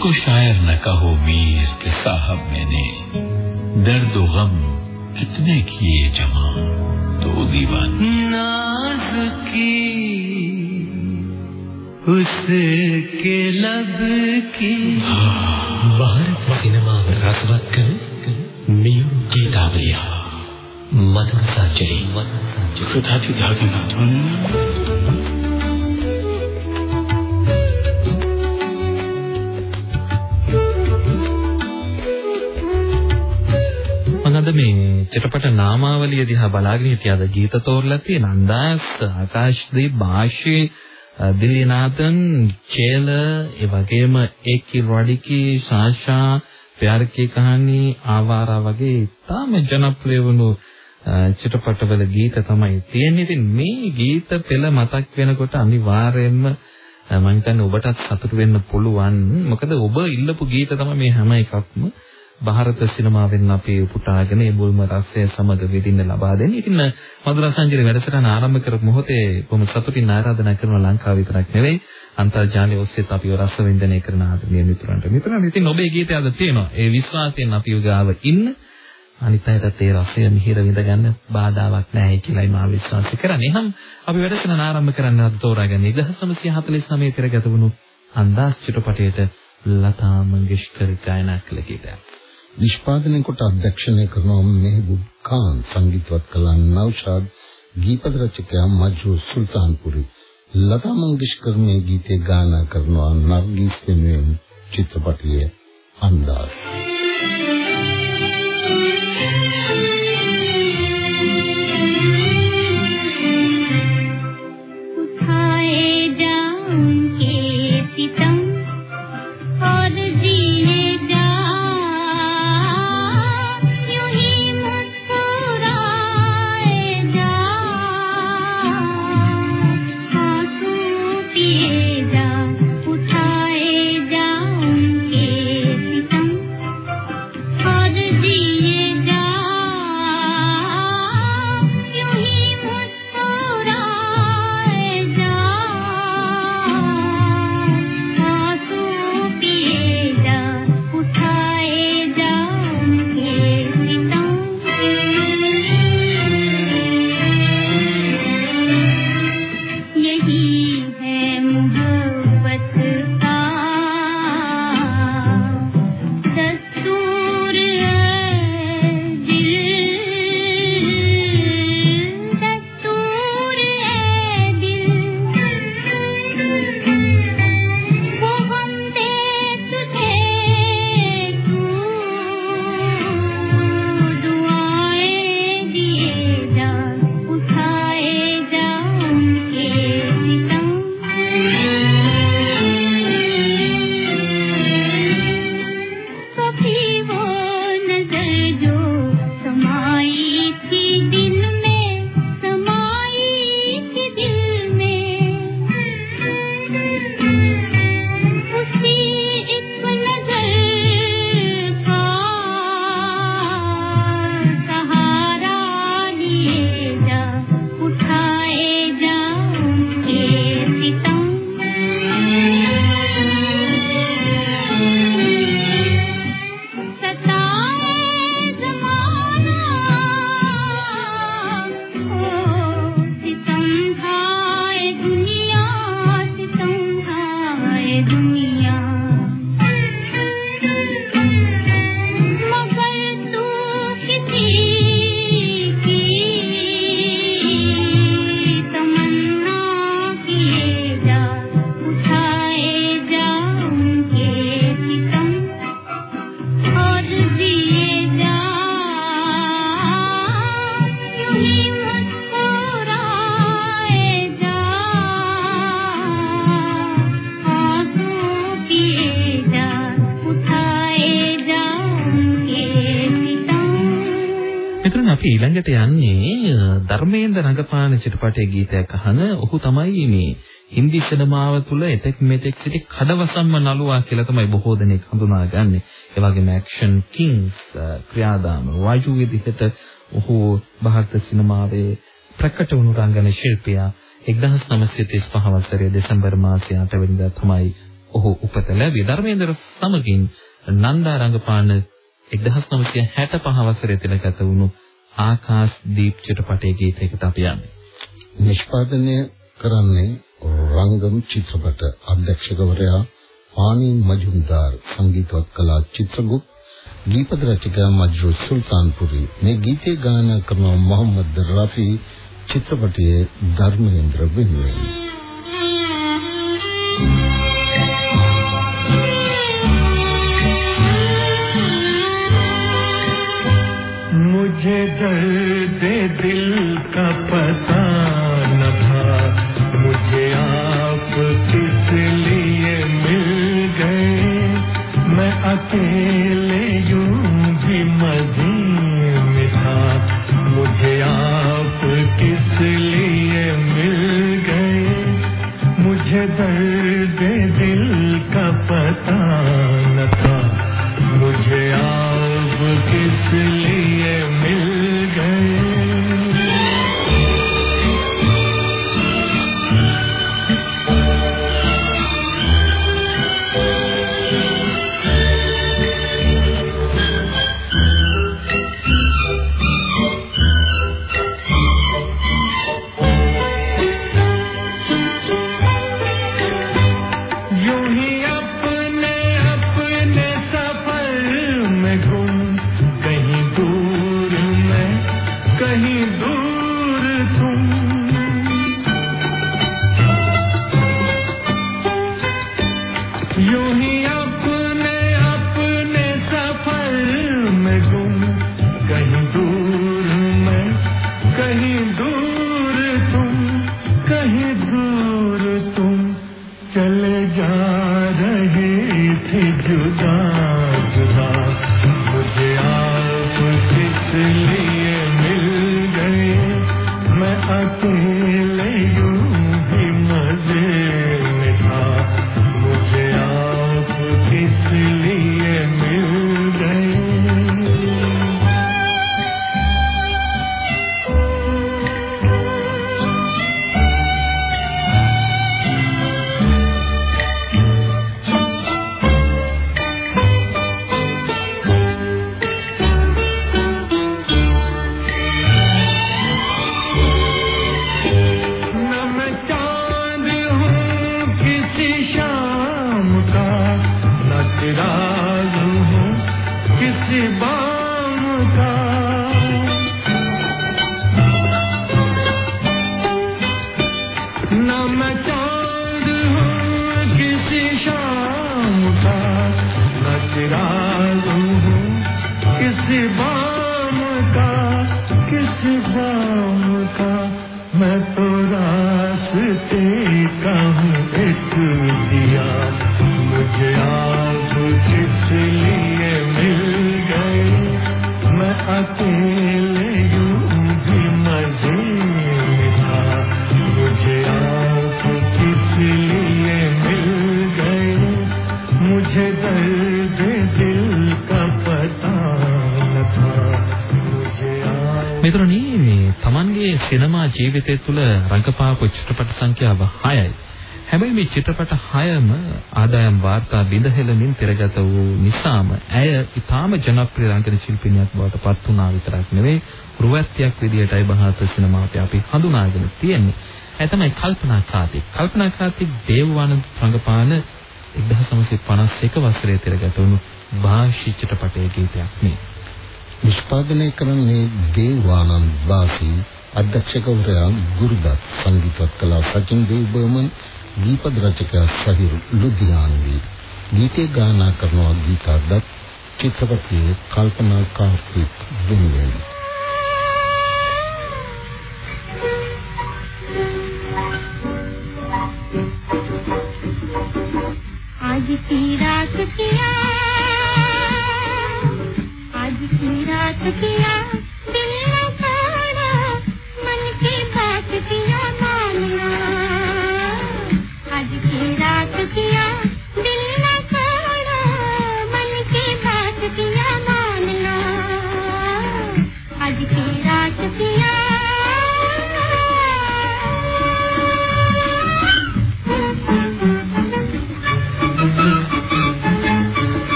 کو شاعر نہ کہو میر کے صاحب میں نے۔ درد و غم کتنے کیے جمع تو دیوان۔ ناز کی اس کے لب کی۔ باہر سینما میں رسوت کریں میر کی ڈابریا مدرسہ چلی مدرسہ خدا کی دھاگے نہ අද මේ චිත්‍රපට නාමාවලිය දිහා බලාගෙන හිටියාද ගීත තෝරලා තියෙන අන්දාස් ආකාශ්දීප් භාෂේ දිල්ලිනාතන් චේල ඒ වගේම ඒකි රොඩිකි ශාෂා प्यार की कहानी ආවාරා වගේ තාම ජනප්‍රිය වුණු චිත්‍රපටවල ගීත තමයි තියෙන්නේ. ඉතින් මේ ගීත පෙළ මතක් වෙනකොට අනිවාර්යයෙන්ම මම හිතන්නේ ඔබටත් සතුටු වෙන්න පුළුවන්. මොකද ඔබ ඉල්ලපු ගීත තමයි මේ හැම එකක්ම ಭಾರತ සිනමාවෙන් අපේ උපුටාගෙන ඒ මුල්ම රසය සමග විඳින්න ලබා දෙන්නේ. ඉතින් මధుර සංජීව වැඩසටහන ආරම්භ කරපු මොහොතේ බොහොම සතුටින් ආරාධනා කරන ලංකාව විතරක් නෙවෙයි අන්තර්ජාලය ඔස්සේත් අපිව රස වින්දනය කරන ආදරණීය මිතුරන්ට. මිතුරන් ඉතින් ඔබේ ගීතය අද තියෙනවා. ඒ විශ්වාසයෙන් අපිව ගාව ඉන්න අනිත් අයටත් ඒ රසය මිහිර විඳ ගන්න බාධාවක් නැහැ කියලායි මා විශ්වාස කරන්නේ. එහම් අපි වැඩසටහන ආරම්භ කරන්න අද තෝරාගන්නේ 1949 පෙර ගත වුණු අන්දාස් චිත්‍රපටයේට ලතා මංගেশකර ගායනා කළ ගීතයක්. නිෂ්පාදනය කොට අධ්‍යක්ෂණය කරනවා මෙහබුබ් ඛාන් සංගීතවත් කළා නෞෂාද් ගීපද රචකයා මජ්රු සුල්තාන්පුරි. ලතා මංගেশකර් මේ ගීතය ගායනා කරනවා නර්ගිස් වෙනුවෙන් චිත්‍රපටයේ අන්දාස්. ඊළඟට යන්නේ ධර්මේන්ද්‍ර රංගපාන චිත්‍රපටයේ ගීතයක් අහන ඔහු තමයි මේ හින්දි සිනමාව තුළ එතෙක් මෙතෙක් සිටි කඩවසම්ම නළුවා කියලා තමයි බොහෝ දෙනෙක් හඳුනාගන්නේ. ඒ වගේම ඇක්ෂන් කිංස් ක්‍රියාදාම රාජු විදිහට ඔහු ಭಾರತ සිනමාවේ ප්‍රකට වුණු රංගන ශිල්පියා 1935 වසරේ දෙසැම්බර් මාසයේ 8 වෙනිදා තමයි ඔහු උපත ලැබී ධර්මේන්ද්‍ර සමගින් නන්දා රංගපාන 1965 වසරේ තිලගත වුණු ආකාශ දීප් චිත්‍රපටයේ ගීතයකට අපි යන්නේ. නිෂ්පාදනය කරන්නේ රංගම් චිත්‍රපට අධ්‍යක්ෂකවරයා ආනි මජුම්දාර් සංගීතවත් කලා චිත්‍රගුප්ත ගීපද රචකයා මජ්රු සුල්තාන්පුරි මේ ගීතේ ගායනා කරන මොහම්මද් රෆී චිත්‍රපටයේ ධර්මේන්ද්‍ර වෙනුවෙන් है to you. මෙතරණී මේ Tamanගේ සිනමා ජීවිතය තුළ රංගපාපු චිත්‍රපට සංඛ්‍යාව 6යි. හැබැයි මේ චිත්‍රපට 6ම ආදායම් වාර්තා බිඳහෙළමින් තිරගත වූ නිසාම ඇය ඊටාම ජනප්‍රිය රංගන ශිල්පිනියක් බවට පත් වුණා විතරක් නෙවෙයි රුවැත්තියක් විදියටයි බහාත සිනමාවේ අපි හඳුනාගෙන තියෙන්නේ. ඇය තමයි කල්පනා කාතික්. කල්පනා කාතික් දේවවානන්ද රංගපාන 1951 වසරේ තිරගත වුණු භාෂි චිත්‍රපටයේ ගීතයක් මේ. නිෂ්පාදනය කරන්නේ දේවානන්ද වාසී අධ්‍යක්ෂකවරයා ගුරුදත් සංගීතවත් කලා සචින් දේව چکیا شاہر لدھیان کر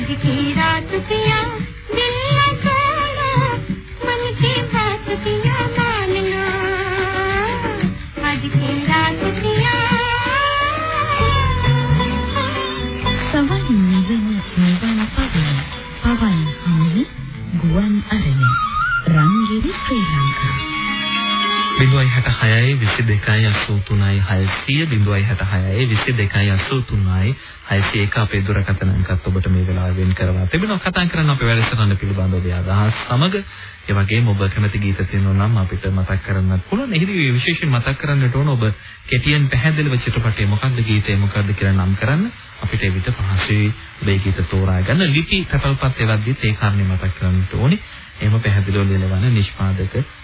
آج کی رات پیا 22863600 22863600 අපේ දුරකථන අංකත් ඔබට මේ වෙලාවෙ වෙන් කරලා තිබෙනවා. කතා කරන්න අපේ වැඩසටහන පිළිබඳව අදහස් සමග ඒ වගේම ඔබ කැමති ගීත තියෙනවා නම් අපිට මතක් කරන්න පුළුවන්. එහිදී විශේෂයෙන් මතක් කරන්නට ඕන ඔබ කෙටියෙන් පැහැදිලිව චිත්‍රපටයේ මොකක්ද ගීතය මොකක්ද කියලා නම් කරන්න. අපිට ඒ විදිහ පහසුවේ ඔබේ ගීත තෝරා ගන්න ලිපි තැපල්පත් එවද්දිත් ඒ කාරණේ මතක් කරන්නට ඕනේ. එහෙම පැහැදිලිව ලියලවන නිෂ්පාදක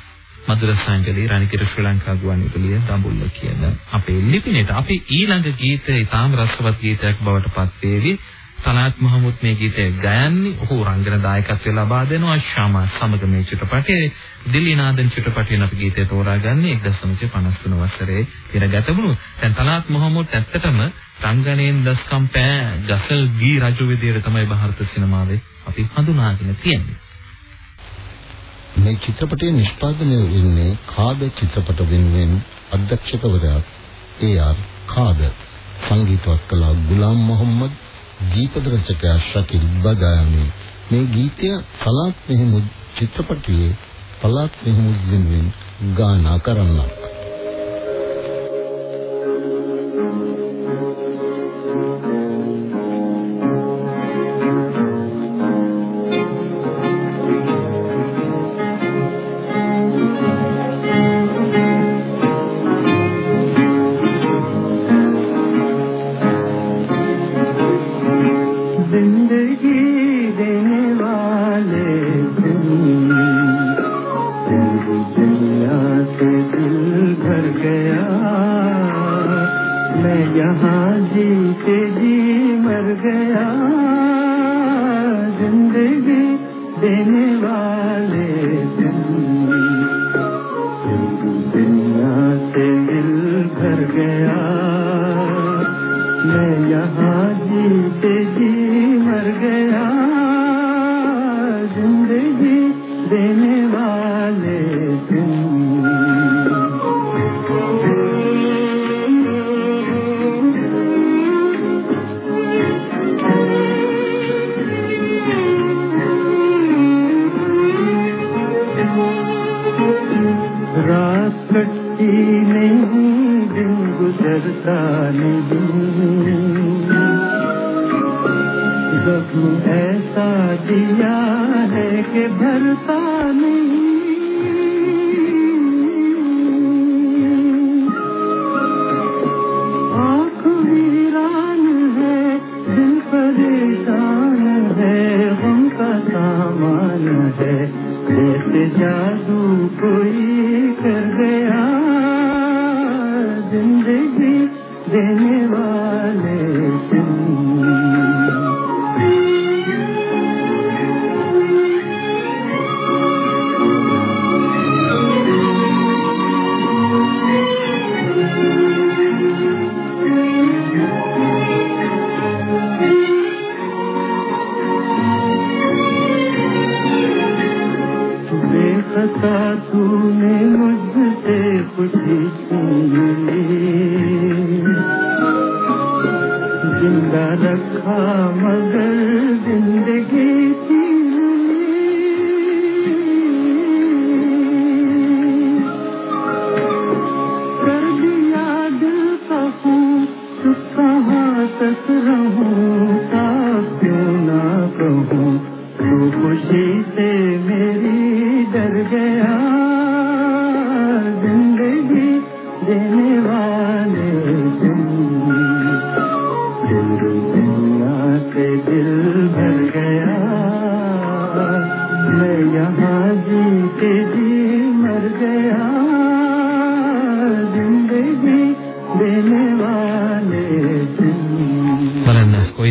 මధుරසංගලේ රණිකිර ශ්‍රී ලංකා ගුවන්විදුලිය දඹුල්ල කියන අපේ ලිපිනයට අපි ඊළඟ ගීතය ඊටාම් රසවත් ගීතයක් බවට පත් වේවි. සලාත් මහමුත් මේ ගීතය ගයන්නේ ඔහු රංගන දායකත්වය ලබා දෙනවා ශාමා සමග මේ චිත්‍රපටයේ දිල්ලි නාදන් චිත්‍රපටයෙන් අපි ගීතය තෝරාගන්නේ 1953 වසරේ පෙරගතමුණු. දැන් සලාත් මහමුත් ඇත්තටම රංගනයෙන් දස්කම් පෑ ගසල් ගී රජු විදියට තමයි ಭಾರತ සිනමාවේ අපි හඳුනාගෙන තියෙන්නේ. මේ චිත්‍රපටය නිෂ්පාදනය වෙන්නේ කාද චිත්‍රපට වෙනුවෙන් අධ්‍යක්ෂකවරයා ඒ.ආර්. කාද සංගීතවත් කළා ගුලාම් මොහම්මද් ගීත රචකයා ශකීල් බදාමි මේ ගීතය පලාත් මෙහෙමුද් චිත්‍රපටයේ පලාත් මෙහෙමුද් වෙනුවෙන් ගායනා කරන්නක්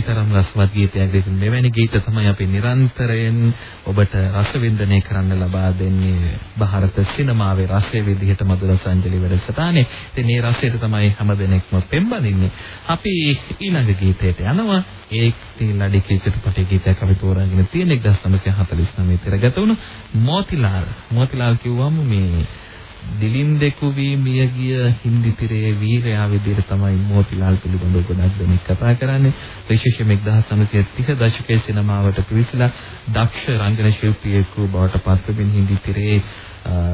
තරම් රසවත් ගීතයක් දෙන්න. මෙවැනි ගීත තමයි අපි නිරන්තරයෙන් ඔබට රසවින්දනය කරන්න ලබා දෙන්නේ ಭಾರತ සිනමාවේ රසය විදිහට මధుර සංජලි වැඩසටහනේ. ඉතින් මේ රසයට තමයි හැමදෙනෙක්ම පෙම්බදින්නේ. අපි ඊළඟ ගීතයට යනවා. ඒක තීලඩි චිත්‍රපටයේ ගීතයක් අපි තෝරාගෙන තියෙන 1949 තිරගත වුණු මොතිලාල්. මොතිලාල් කිව්වම මේ දිලින් දෙකු වී මියගිය හින්දි තිරයේ වීරයා විදිහට තමයි මෝතිලාල් පිළිබඳව ගොඩක් දෙනෙක් කතා කරන්නේ. විශේෂයෙන්ම 1930 දශකයේ සිනමාවට පිවිසලා දක්ෂ රංගන ශිල්පියෙකු බවට පත්වෙමින් හින්දි තිරයේ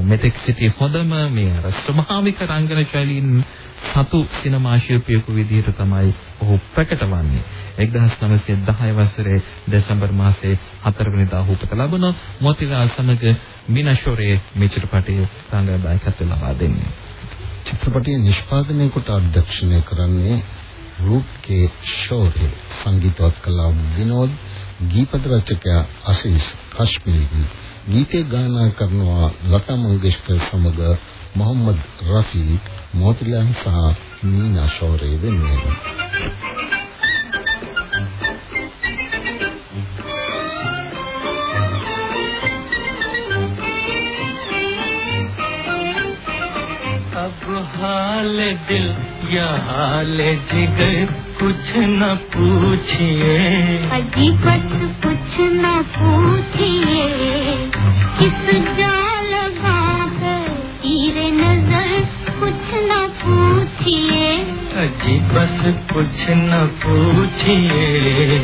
මෙතෙක් සිටි හොඳම මේ අර ස්වභාවික රංගන ශෛලීන් සතු සිනමා ශිල්පියෙකු විදිහට තමයි ඔහු ප්‍රකට වන්නේ. 1910 වසරේ දෙසැම්බර් මාසයේ 4 වෙනිදා ඔහු උපත ලබන මොතිලාල් සමග මිනෂෝරේ මේ චිත්‍රපටයේ රංගන දායකත්වය ලබා දෙන්නේ. චිත්‍රපටය නිෂ්පාදනය කොට අධ්‍යක්ෂණය කරන්නේ රූප් කේ ෂෝරේ සංගීතවත් කලා විනෝද් ගීපද රචකයා අසීස් කශ්මීරි. ගීතේ ගායනා කරනවා ලතා මංගেশකර් සමග මොහම්මද් රෆී මොතිලාල් සහ මීනා ෂෝරේ වෙනුවෙන්. حال دل یا حال جگر کچھ نہ پوچھیے عجیبت کچھ نہ پوچھئے کس جا لگا تیر نظر کچھ نہ پوچھیے عجیبت کچھ نہ پوچھئے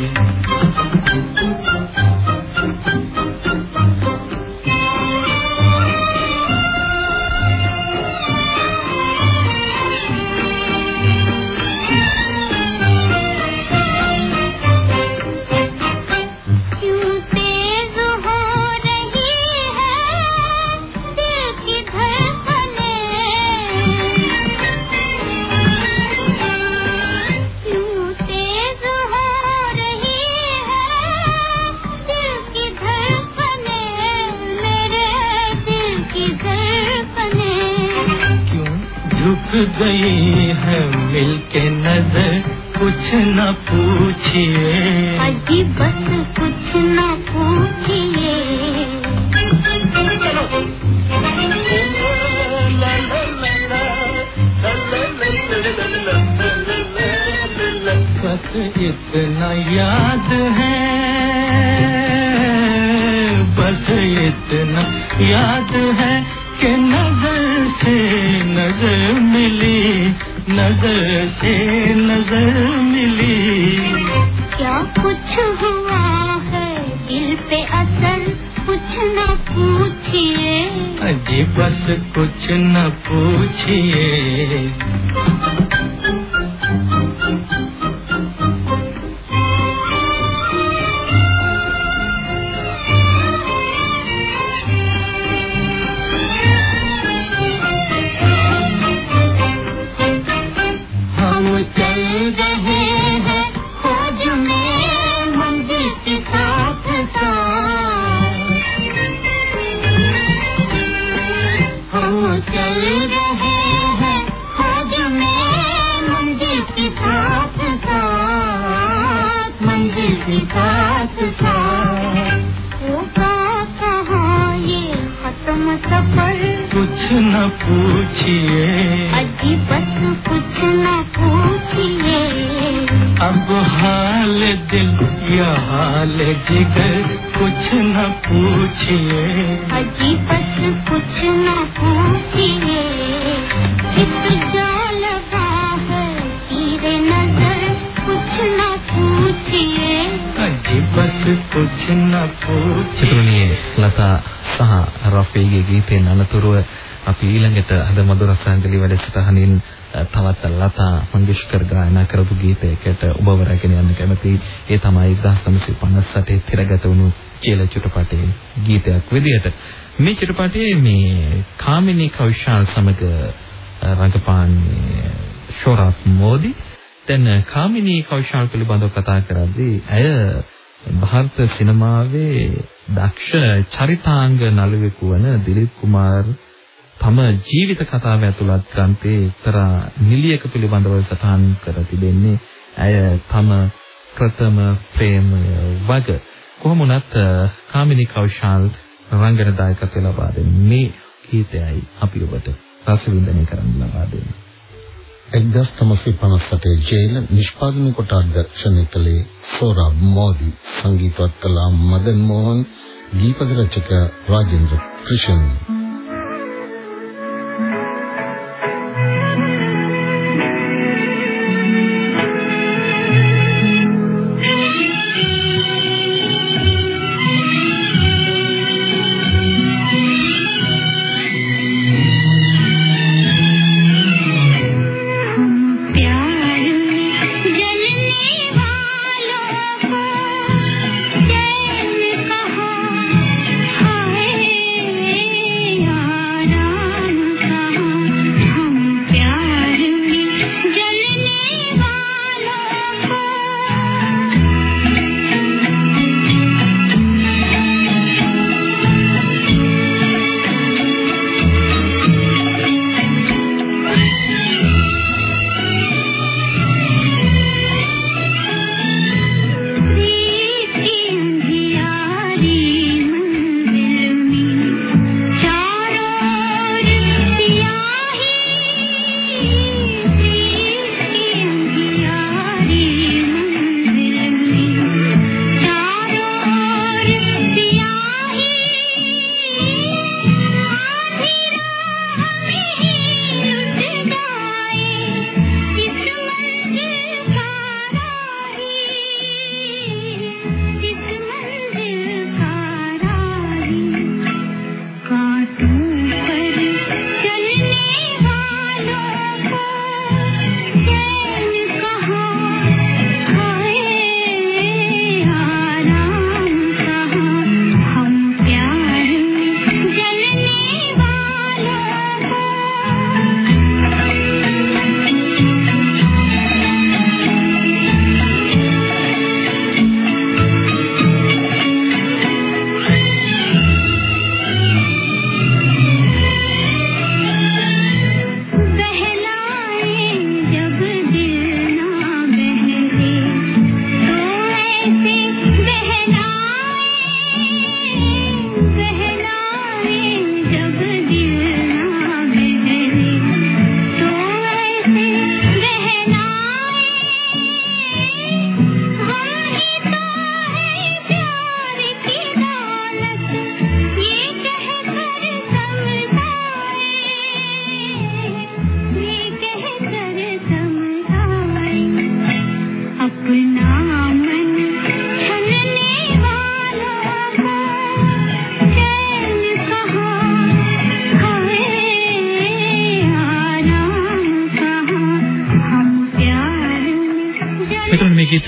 رک گئی ہے مل کے نظر کچھ نہ پوچھیے اجی بس کچھ نہ پوچھیے بس اتنا یاد ہے بس اتنا یاد ہے۔ نظر ملی نظر سے نظر ملی۔ کیا کچھ ہوا ہے دل پہ اثر؟ کچھ نہ پوچھیے جی بس کچھ نہ پوچھیے پوچھیے اجی پوچھیے اب حال دل یا حال جگر کچھ نہ پوچھیے اجی بس کچھ نہ ہے۔ අපි ඊළඟට අද මధుර රසායනජලි වැඩසටහනින් තවත් ලතා මංගেশකර් ගායනා කරපු ගීතයකට ඔබ වරගෙන යන්න කැමතියි. ඒ තමයි 1958 තිරගත වුණු චේල චිත්‍රපටයේ ගීතයක් විදිහට. මේ චිත්‍රපටයේ මේ කාමිනී කෞශල් සමග රඟපාන්නේ ශෝරත් මෝදි. දැන් කාමිනී කෞශල් පිළිබඳව කතා කරද්දී ඇය ಭಾರತ සිනමාවේ දක්ෂ චරිතාංග නළුවෙකු වන දිලීප් කුමාර් තම ජීවිත කතාව ඇතුළත් ග්‍රන්ථයේ එක්තරා නිලියක පිළිබඳව සටහන් කර තිබෙන්නේ ඇය තම ප්‍රථම ප්‍රේමය වග. කොහොම වුණත් අ, කාමිනී කෞශල් රංගන දායකත්වය ලබා දෙන මේ ගීතයයි අපි ඔබට රස විඳින කරන්න ලබා දෙන්නේ. 1958 ජේල නිෂ්පාදනය කොට අධ්‍යක්ෂණය කළේ සෝරබ් මෝදි. සංගීතවත් කළ මදන් මෝහන් ගීපද රචක රාජේන්ද්‍ර ක්‍රිෂන්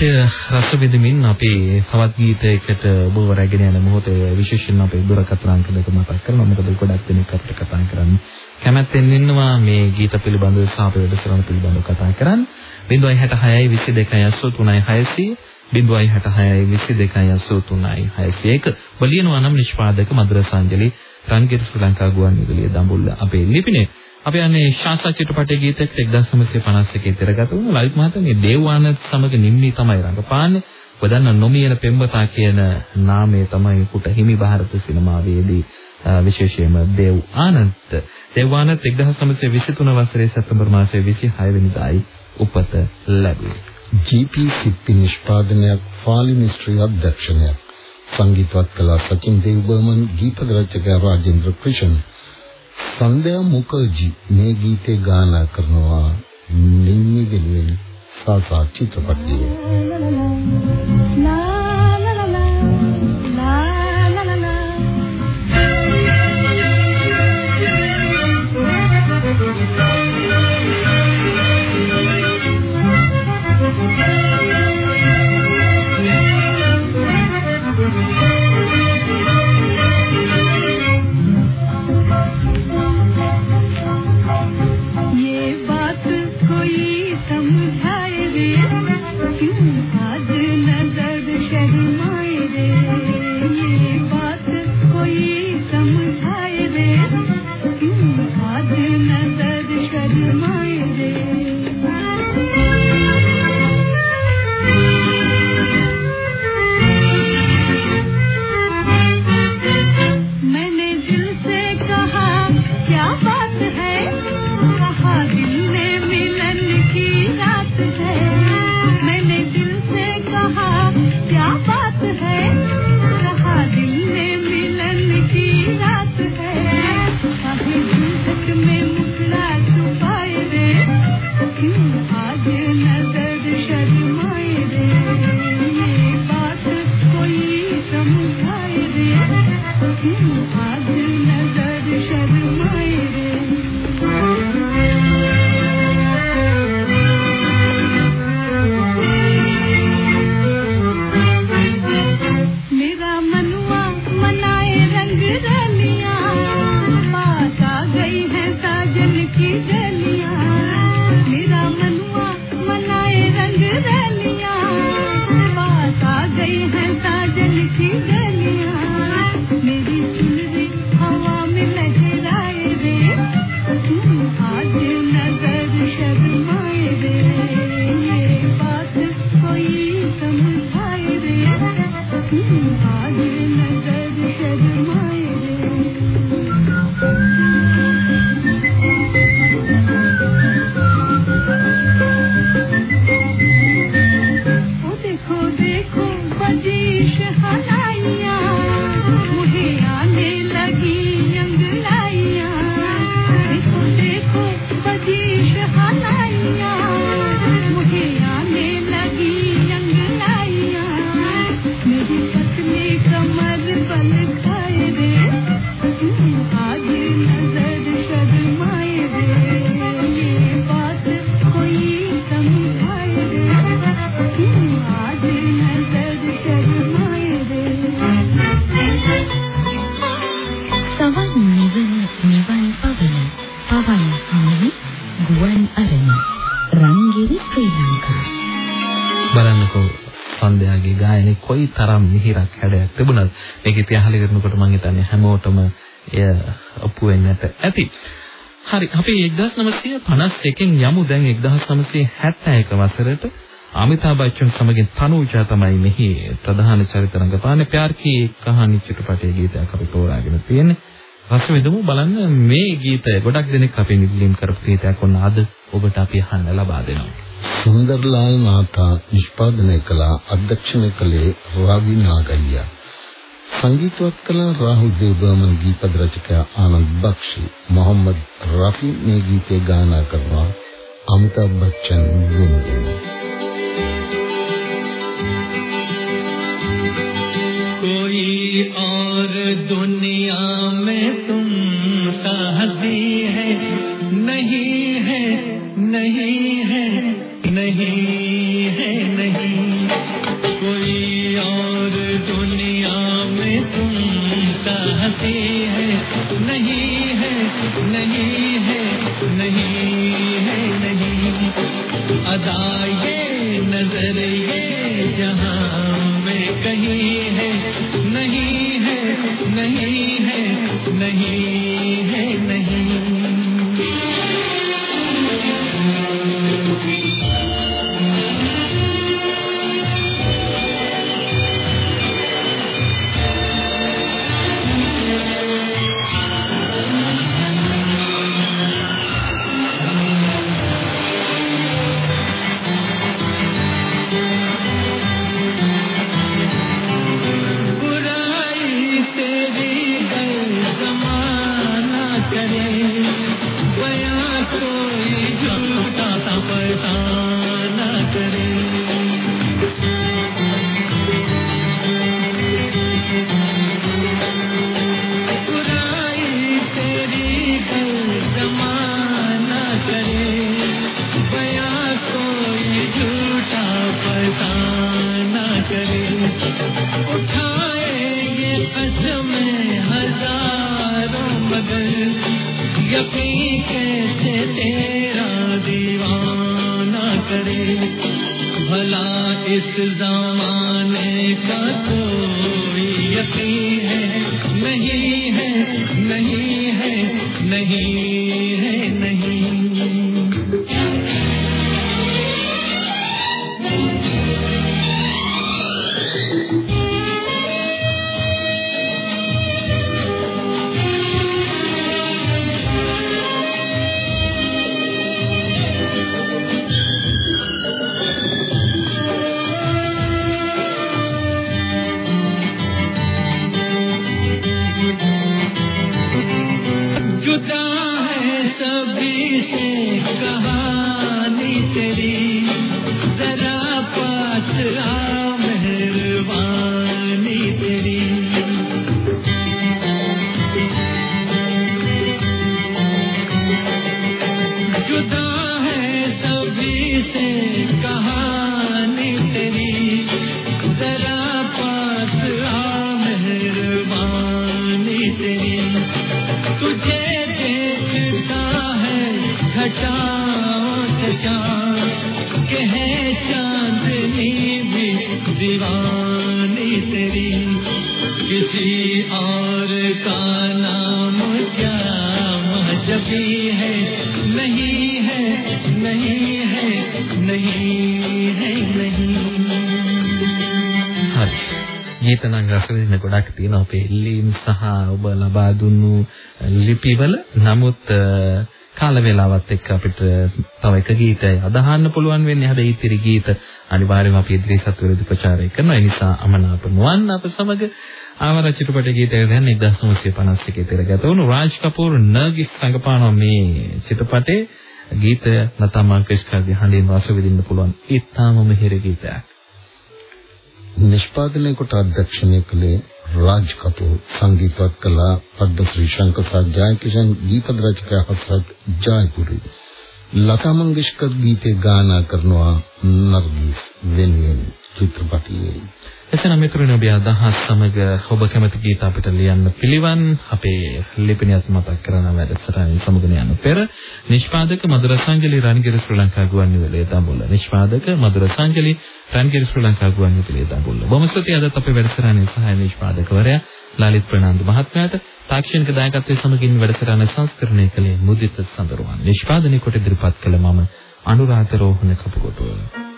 මෙතන මේ ගීතය රස විඳමින් අපි තවත් ගීතයකට ඔබව රැගෙන යන මොහොතේ විශේෂයෙන් අපේ දුරකථන අංක දෙක මතක් කරනවා. මොකද ගොඩක් දෙනෙක් අපිට කතා කරන්න කැමැත්තෙන් ඉන්නවා මේ ගීත පිළිබඳව සහ අපේ වැඩසටහන පිළිබඳව කතා කරන්න. 066 22 83 600 බලියනවා නම් නිෂ්පාදක මధుර සංජලි රන්ගිර ශ්‍රී ලංකා ගුවන් විදුලිය දඹුල්ල අපේ ලිපිනේ අපි යන්නේ ශාස්ත්‍ර චිත්‍රපටයේ ගීතයකට 1951 තිරගත වුණු ලලිත් මහතා මේ දේවානන්ද සමග නිම්මි තමයි රඟපාන්නේ. ඔබ දන්න නොමියන පෙම්වතා කියන නාමය තමයි පුට හිමි ಭಾರತ සිනමාවේදී විශේෂයෙන්ම දේව් ආනන්ද දේව් ආනන්ද 1923 වසරේ සැප්තැම්බර් මාසයේ 26 වෙනිදායි උපත ලැබුවේ. GP සිප්පි නිෂ්පාදනයක් ෆාලි මිස්ත්‍රි අධ්‍යක්ෂණයක් සංගීතවත් කලා සචින් දේවබර්මන් ගීත රචකයා රාජේන්ද්‍ර ක්‍රිෂන් සන්ධ්‍යා මුඛර්ජී මේ ගීතේ ගායනා කරනවා නිම්මි වෙනුවෙන් සාසා චිත්‍රපටයේ. තිබුණත් මේක ඉතිහාසය කරනකොට මම හිතන්නේ හැමෝටම එය ඔප්පු වෙන්නට ඇති. හරි අපි 1951න් යමු දැන් 1971 වසරට අමිතාබ් බච්චන් සමගින් තනූජා තමයි මෙහි ප්‍රධාන චරිත රංගපාන්නේ ප්‍යාර් කී කහානි චිත්‍රපටයේ ගීතයක් අපි තෝරාගෙන තියෙන්නේ. රස විඳමු බලන්න මේ ගීතය ගොඩක් දෙනෙක් අපි නිදීම් කරපු ගීතයක් වුණ අද ඔබට අපි අහන්න ලබා දෙනවා. සුන්දර්ලාල් නාථා නිෂ්පාදනය කළ අධ්‍යක්ෂණය කළේ රවි නාගయ్య سنگیت وقت کلا راہ دیو بہمن گیپد رچ کیا آنند بخش محمد رفیق نے گیتے گانا کروا امیتابھ بچن کو دنیا میں تم نہیں अदाय ගොඩක් තියෙනවා අපේ ඉල්ලීම් සහ ඔබ ලබා දුන්නු ලිපිවල. නමුත් අ, කාල වේලාවත් එක්ක අපිට තව එක ගීතයක් අදහන්න පුළුවන් වෙන්නේ. හැබැයි ඉතිරි ගීත අනිවාර්යයෙන්ම අපි ඉදිරියට විරුද්ධ ප්‍රචාරය කරනවා. ඒ නිසා අමනාප නොවන්න අප සමග ආවර චිත්‍රපට ගීතය දැන් 1951 තිරගත වුණු රාජ් කපූර් නර්ගිස් සංගපාන මේ චිත්‍රපටයේ ගීතය ලතා මංගেশකර්ගේ හඬින් රස විඳින්න පුළුවන්. ඊටාම මිහිර ගීතයක්. නිෂ්පාදනය කොට අධ්‍යක්ෂණය කළේ රාජ් කපූර් සංගීතවත් කළා පද්මශ්‍රී ශංකර් සහ ජයකිෂන් ගීත රචකයා හසරත් ජයපුරි ලතා මංගেশකර් ගීතේ ගායනා කරනවා නර්ගිස් වෙනුවෙන් චිත්‍රපටයේ. එසේනම් මිතුරනි ඔබ අදහස් සමග ඔබ කැමති ගීත අපිට ලියන්න පිළිවන්. අපේ ලිපිනියත් මතක් කරන වැඩසටහන සමග යන පෙර නිෂ්පාදක මදුරසංජලි රණගිර ශ්‍රී ලංකා ගුවන්විදුලියේ දඹුල්ල. නිෂ්පාදක මදුරසංජලි රණගිර ශ්‍රී ලංකා ගුවන්විදුලියේ දඹුල්ල. බොහොම ස්තුතියි. අදත් අපේ වැඩසටහනේ සහාය නිෂ්පාදකවරයා ලලිත් ප්‍රනාන්දු මහත්මයාට තාක්ෂණික දායකත්වයේ සමගින් වැඩසටහන සංස්කරණය කළේ මුදිත සඳරුවන්. නිෂ්පාදනය කොට ඉදිරිපත් කළ මම අනුරාධ රෝහණ කපුකොටුව